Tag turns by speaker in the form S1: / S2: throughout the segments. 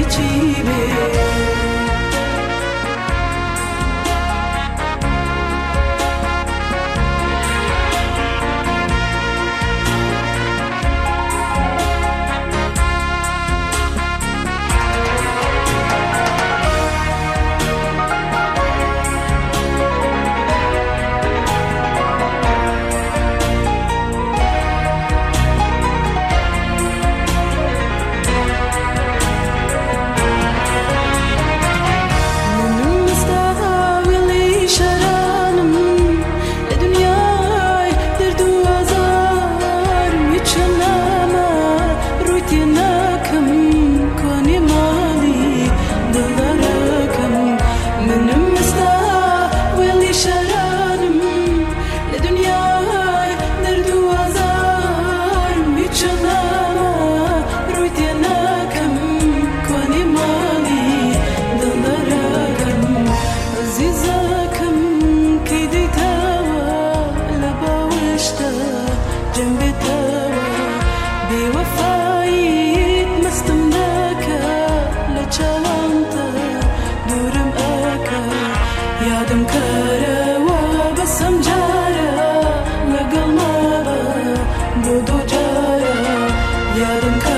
S1: içime. 要等开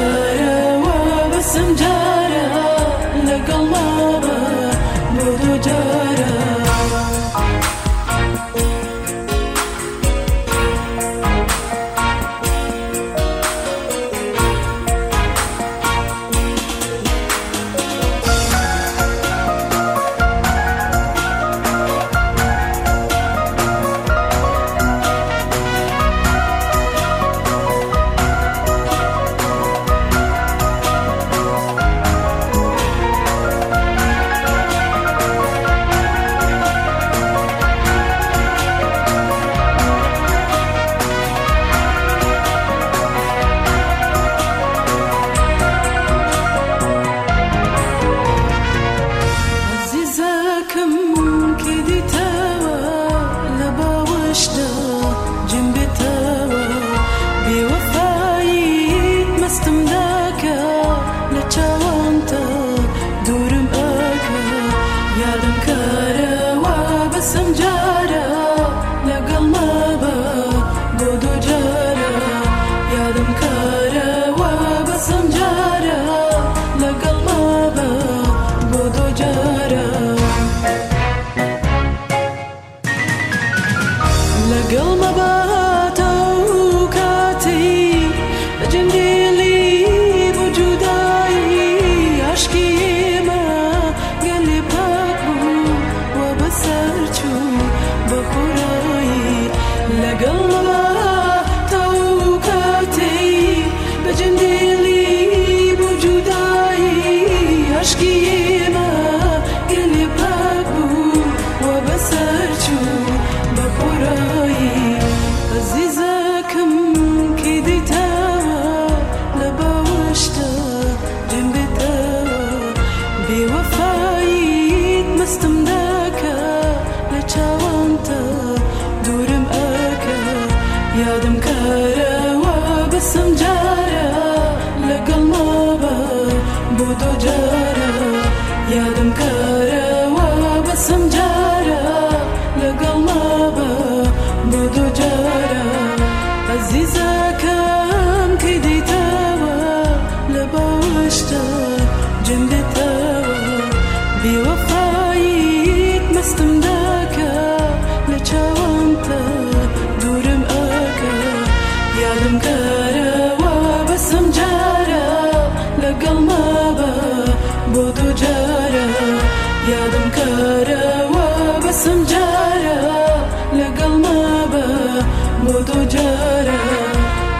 S1: لەگەڵ مابە بۆ دوو جارە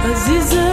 S1: عزیز